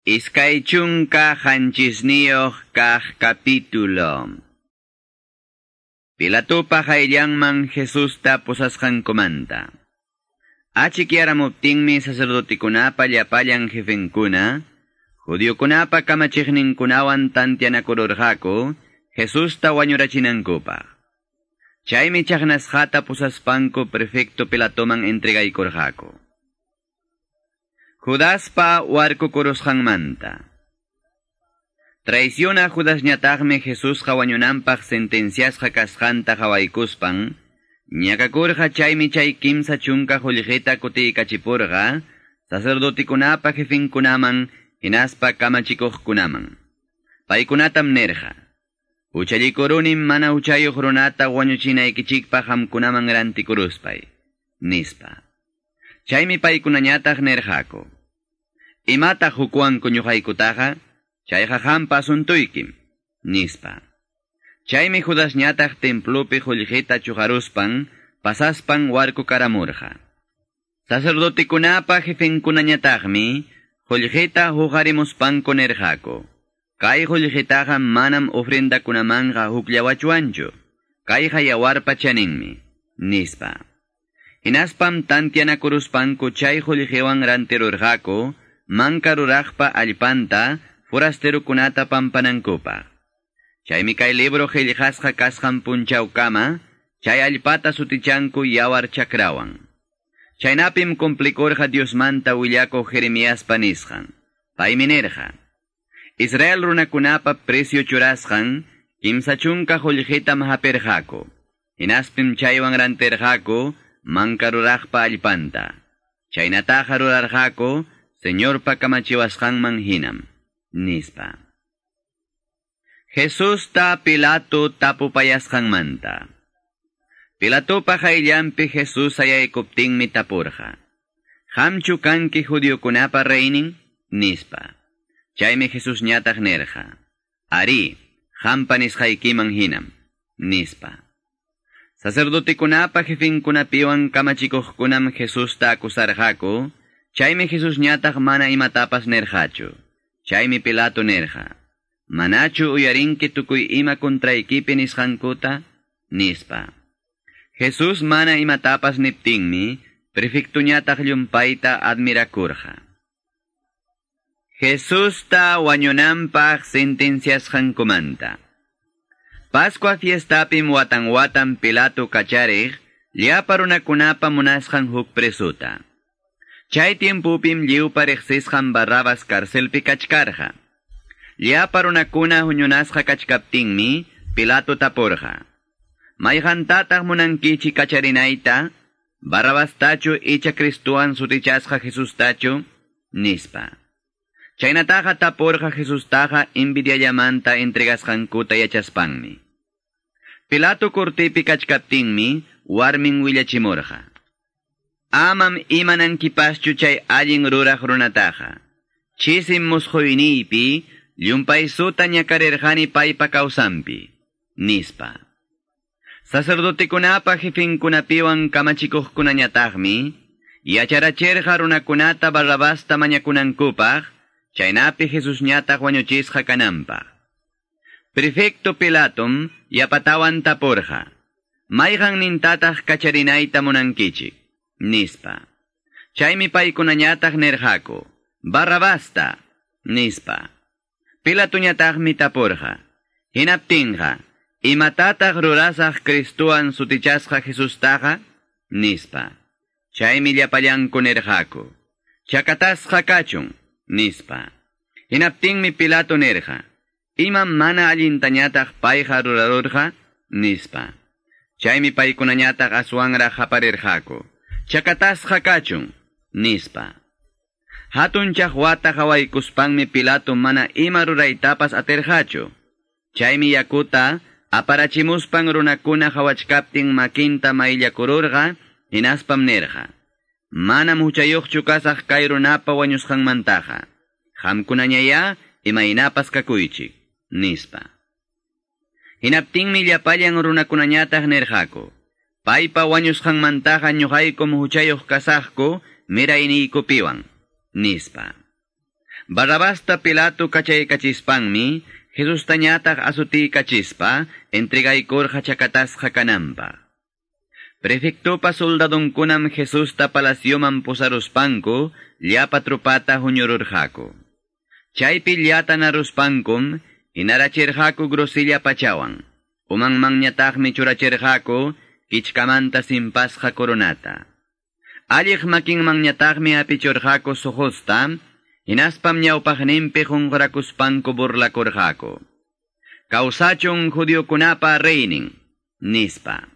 Iskaychunka hanchisniyoh kah capítulo. Pilatupa hayllanman Jesusta posasqankumanta. Achikyaramutinmi sacerdotikunapa llapallan jefenkuna, judiokunapa kamachiqninkunawan tantianakururqaku, Jesusta wañurachinankupaq. Chaymi chaqnasqata posaspanku prefecto Pilatoman entregaykurqaku. Judaspa warkukurusqanmanta. Traiciona Judas ñataqmi Jesús wañunanpaq sentenciasqa kasqanta hawaykuspan, ñakakurqa chaymi chay kimsa chunka hullqita kutiykachipurqa, sacerdotikunapa jefinkunaman, hinaspa kamachikuqkunaman. Paykunatam nerqa. Uchallikurunim mana uchayuq runata wañuchinaykichikpa hamkunaman rantikuruspay, nispa. Chaymi paykunañataq nerqaku. Imata hukwanku ñuqaykutaqa, chayqa hampa asuntuykim, nispa. Chaymi Judasñataq templopi hullqita chuqaruspan, pasaspan warku karamurqa. Sacerdotikunapa jefenkunañataqmi, hullqita huqarimuspanku nerqaku. Kay hullqitaqa manam ofrendakunamanga hukllawachuanchu, kayqa yawarpa chaninmi, nispa. Hinaspam tantianakuruspanku chay hullqiwan rantirurqaku, manka ruraqpa allpanta, forasterukunata pampanankupaq. Chaymi kay libro qillqasqa kasqan punchawkama, chay allpata sutichanku yawar chakrawan. Chaynapim complicorja Diosmanta willako Jeremiaspa nisqan. Paymi nerqa. Israel runakunapa precio churasqan, kimsa chunka hullqita mahaperqaku. Hinaspim chaywan ranterqaku, mankaruraqpa allpanta. Chaynataqa rurarqaku, señorpa kamachiwasqanman hinam, nispa. Jesús ta Pilato tapupayasqanmanta. Pilatopa hayllampi Jesús ayaykuptinmi tapurqa. Hamchu kanki judiokunapa reinin, nispa. Chaymi Jesús ñataq nerqa. Ari, hampa nisqaykiman hinam, nispa. Sacerdotikunapa jefinkunapiwan kamachikuqkunam Jesusta akusarqaku, chaymi Jesús ñataq mana imatapas nerqachu. Chaymi Pilato nerqa. Manachu uyarinki tukuy ima kontraykipi nisqankuta, nispa. Jesús mana imatapas niptinmi, prefectuñataq llumpayta admirakurqa. Jesusta wañunanpaq sentenciasqankumanta. Pascua fiestapim watan watan Pilato kachariq, llapa runakunapa munasqan huk presuta. Chay tiempupim lliwpa riqsisqan Barrabas karcelpi kachkarqa. Llapa runakuna huñunasqa kachkaptinmi, Pilato tapurqa. Mayqantataq munankichi kacharinayta, Barrabastachu icha Cristuan sutichasqa Jesustachu, nispa. Chaynataqa tapurqa Jesustaqa invidiallamanta entregasqankuta yachaspanmi. Pilato kurtipi kachkaptinmi, warmin willachimurqa. Amam imanankipaschu chay allin ruraq runataqa. Chisim musqoyniypi, llumpay suta ñakarirqani paypa kawsampi, nispa. Sacerdotikunapa jefinkunapiwan kamachikuqkunañataqmi, yacharachirqa runakunata barrabasta mañakunankupaq, chaynapi Jesus ñataq wañuchisqa kananpaq. Prefecto Pilatum yapatawan tapurqa. Mayqan nintataq kacharinayta munankichik, nispa. Chaymi paykunañataq nerqaku, barrabasta, nispa. Pilatuñataqmi tapurqa. Hinaptinqa, imatataq rurasaq Kristuan sutichasqa Jesustaqa, nispa. Chaymi llapallanku nerqaku. Chakatasqa kachun, nispa. Hinaptinmi Pilato nerqa. Ima mana allintañataq payqa rurarurqa, nispa. Chaymi paykunañataq aswanra haparirqaku. Chakatasqa kachun, nispa. Hatun chaqwata hawaykuspanmi Pilato mana ima ruraytapas atirqachu. Chaymi yakuta aparachimuspan runakuna hawachkaptin makinta mayllakururqa, hinaspam nerqa. Mana muchayuqchu kasaq kay runapa wañusqanmantaqa. Hamkunañaya imaynapas kakuychik, nispa. Hinaptinmi llapallan runakunañataq nerqaku. Paypa wañusqanmantaqa ñuqaykum huchayuq kasaqku mirayniikupiwan, nispa. Barrabasta Pilato kachay kachispanmi, Jesus tañataq asuti kachispa, entregaykurqa chakatasqa kananpa. Prefectopa soldadonkunam Jesusta palacioman posaruspanku, llapa trupata huñururqaku. Chaypi llatan aruspankun, inarachirjaku grosilla pachawan. Umang mangñatagmi churachirjaku, kichkamanta simpasja coronata. Alliq makin mangñatagmi apichurjaku sojosta, inaspam ñawpagnimpi hunqrakuspanku burlakurjaku. Kausachun judiokunapa reinin, nispa.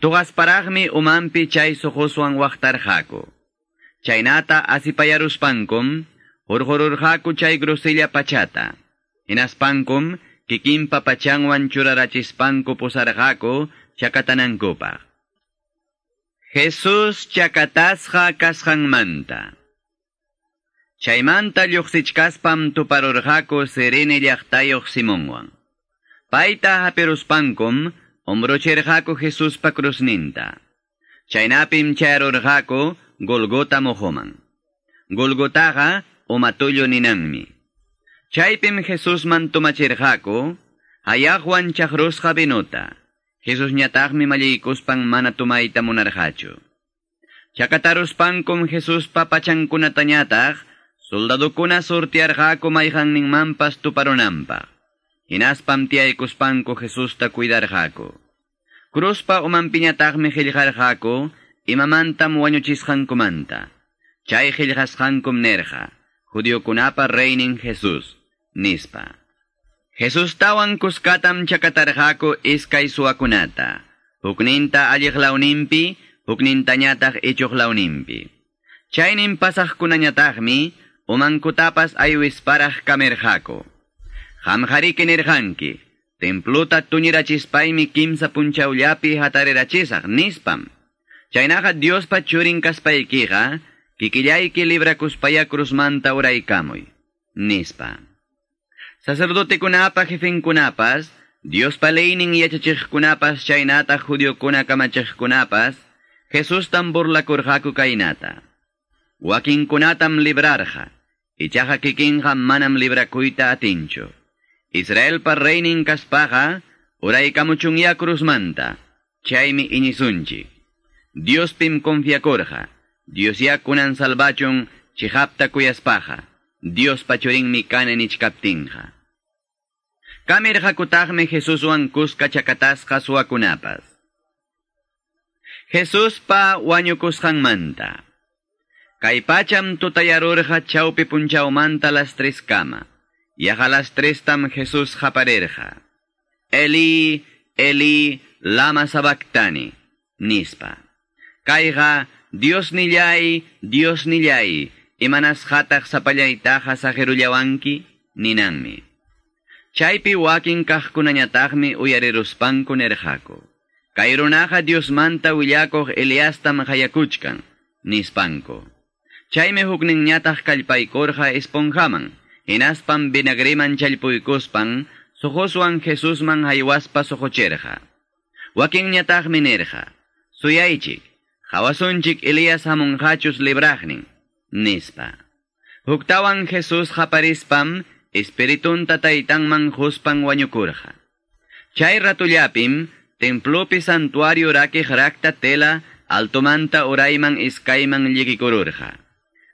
Tugasparagmi umampi chay sojoswan waqtarjaku. Chaynata asipayaruspankum, Orjororjaku chay grosilla pachata. Inaspankum, kikimpa pachanwan churarachispanku posarjaku, chakatanankupaj. Jesus chakatasja kasjanmanta. Chaymanta lluqsichkaspam tuparorjaku serene llaqtayoq simonwan. Paita haperuspankum, ombrocherjaku Jesuspa krusninta. Chaynapim chayrorjaku Golgota mojoman. Golgotaja umatullo ninanmi. Chaypim Jesusman tumachirqaku ayaqwan chaqrusqa binota. Jesus ñataqmi mallaykuspan mana tumayta munarqachu. Chakataruspankum Jesuspa pachankunatañataq Soldadukuna surtiarqaku mayqanninmanpas tuparunanpaq. Hinaspam tiyaykuspanku Jesusta cuidarqaku. Cruzpa umanpiñataqmi qillqarqaku, imamantam wañuchisqankumanta. Chay qillqasqankum nerqa, judiokunapa reinin Jesús, nispa. Jesus tawan kuskatam chakatarqaku iskay suakunata. Hukninta alliqlawnimpi, huknintañataq ichuqlawnimpi. Chaynin pasaqkunañataqmi, umankutapas aywisparaq kamerqaku. Hamjariki nirqanki, templuta tuñirachispaymi kimsa punchawllapi hatarirachisaq nispam. Chaynaqa Diospa churin kaspaykiqa, kikillayki librakuspaya cruzmanta uraykamuy, nispa. Sacerdotekunapa jefinkunapas, Diospa leynin yachachiqkunapas chaynata judiokuna kamachiqkunapas, Jesus tan burlakurqaku kaynata. Wakinkunatam librarja, ichaja kikinja manam librakuyta atincho. Israel pa reinin kaspaja, uraykamuchunya cruzmanta, chaymi inisunchi. Dios pim confiacorja, Dios ya kunan salvachon, chihapta kuyaspaja, Dios pachorin mi kanen ichkaptinja. Kamirja kutagme Jesús wan kuska chakatasja suakunapas. Jesús pa wanyukusjan manta. Kay pacham tutayarurja chaupi punchaumanta las tres kama. Yaja las tres tam Jesús japarerja. Eli, Eli, lama sabactani. Nispa. Kaiga, Dios nillay, Dios nillay, imanas hatak sapallaytaha sa jerullawanki, ninanmi. Chaypi wakin kahkunanatagmi uyareruspanku nerjako. Kay runaha Dios manta willakoj Eliastam hayakuchkan, nispanko. Chayme hukninñatah kalpaykorja esponjaman, hinaspan vinagriman chalpuykuspan, sojoswan Jesusman haywaspa sojocherja. Wakinñatagmi nerja, suyaychik, hawasunchik Elías hamunqachus libraqnin, nispa. Huktawan Jesus haparispam, espiritunta taytanman huspan wañukurqa. Chay ratullapim, templopi santuario rakij rakta tela, altomanta urayman iskayman lligikururqa.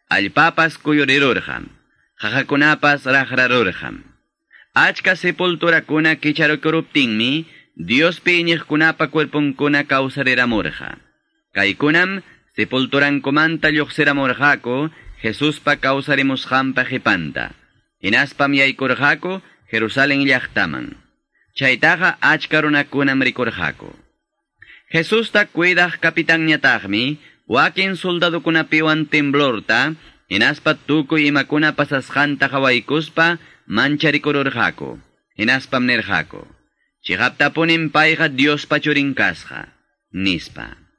Allpapas kuyurirurqam, jajakunapas rajrarurqam. Achka sepulturakuna kicharukuruptinmi, Dios piñiqkunapa cuerpunkuna kawsariramurqa. Kaykunam sepulturankumanta lluqsiramurqaku, Jesuspa kawsarimusqanpa qipanta. Hinaspam yaykurqaku, Jerusalén llaqtaman. Chaytaqa achka runakunam rikurqaku. Jesusta cuidaq kapitanñataqmi, wakin soldadukunapiwan temblorta, hinaspa tukuy imakuna pasasqanta hawaykuspa mancharikururqaku. Hinaspam nerqaku. Chihaptapunin payqa Dios pachurinkasqa. Nispa.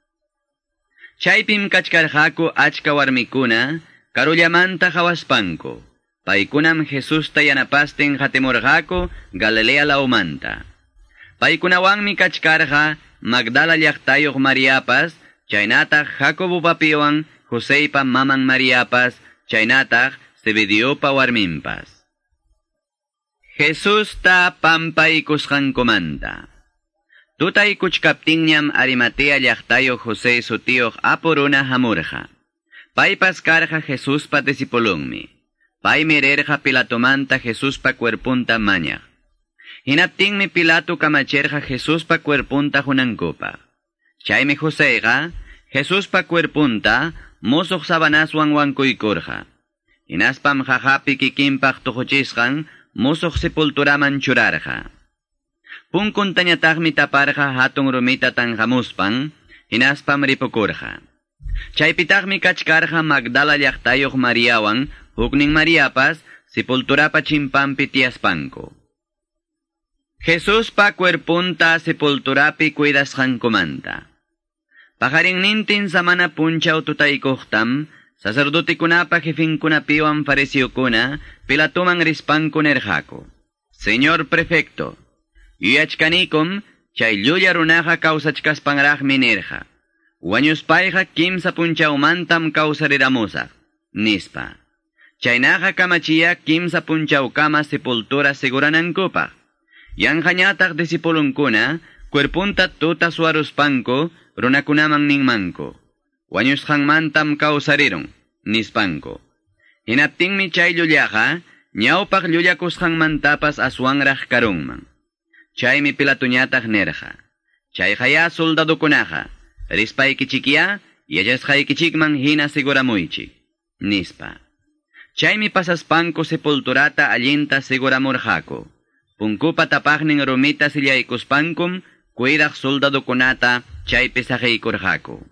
Chaypim kachkarqaku achka warmikuna, karullamanta hawaspanku. Paykunam Jesusta yanapasten hatemurqaku Galilea laumanta. Paykunawanmi kachkarqa Magdala llaqtayoq Mariapas, chaynataq Jacobo papiwan Joseipa maman Mariapas, chaynataq Zebediopa warminpas. Jesus ta pampay kusqankumanta. Tutay kuchkaptinñam Arimatea llaqtayo José sutiyoq apuruna hamurja. Paypas karja Jesuspa disipulunmi. Pay mirerja Pilatomanta Jesuspa cuerpunta maña. Hinaptinmi Pilato kamacherja Jesuspa cuerpunta junankupa. Chaymi Joséga, Jesuspa cuerpunta, musuq sabanaswan wankuykurja. Inaspam jajapi sepulturaman churarja. Punkun tañataqmi taparja hatun rumita tanjamuspan, inaspam ripukurja. Chaypitaqmi kachkarja Magdala llaqtayuq Mariawan, huknin Mariapas, sepulturapa chimpampi tiaspanko. Jesuspa cuerpunta sepulturapi cuidasqankumanta. Pajarinnintin samana punchaw tutaykuqtam, Sacerdotikunapa jefinkunapiwan farisiokuna, pilatuman rispankunerjako. Señor prefecto, yuyachkanikum, chay llulla runaja kawsachkaspanraqmi nirja. Wañuspayja kimsa punchawmantam kawsariramusaq, nispa. Chaynaja kamachiya kimsa punchawkama sepultura seguranankupaq. Yanjañataq disipulunkuna, cuerpunta tuta suaruspanko, runakunaman ninmanko. wañusqanmantam nispanko. Hinaptinmi chay llullaqa, ñawpaq llullakusqanmantapas aswanraq karunman. chaymi pilatuñataq nirqa. Chayqaya soldadukunaqa, rispaykichikya yachasqaykichikman hina siguramuychik, nispa. Chaymi pasaspanku sepulturata allinta siguramurqaku. Punkupa tapaqnin rumita sillaykuspankum, kunata soldadukunata chaypi saqiykurqaku.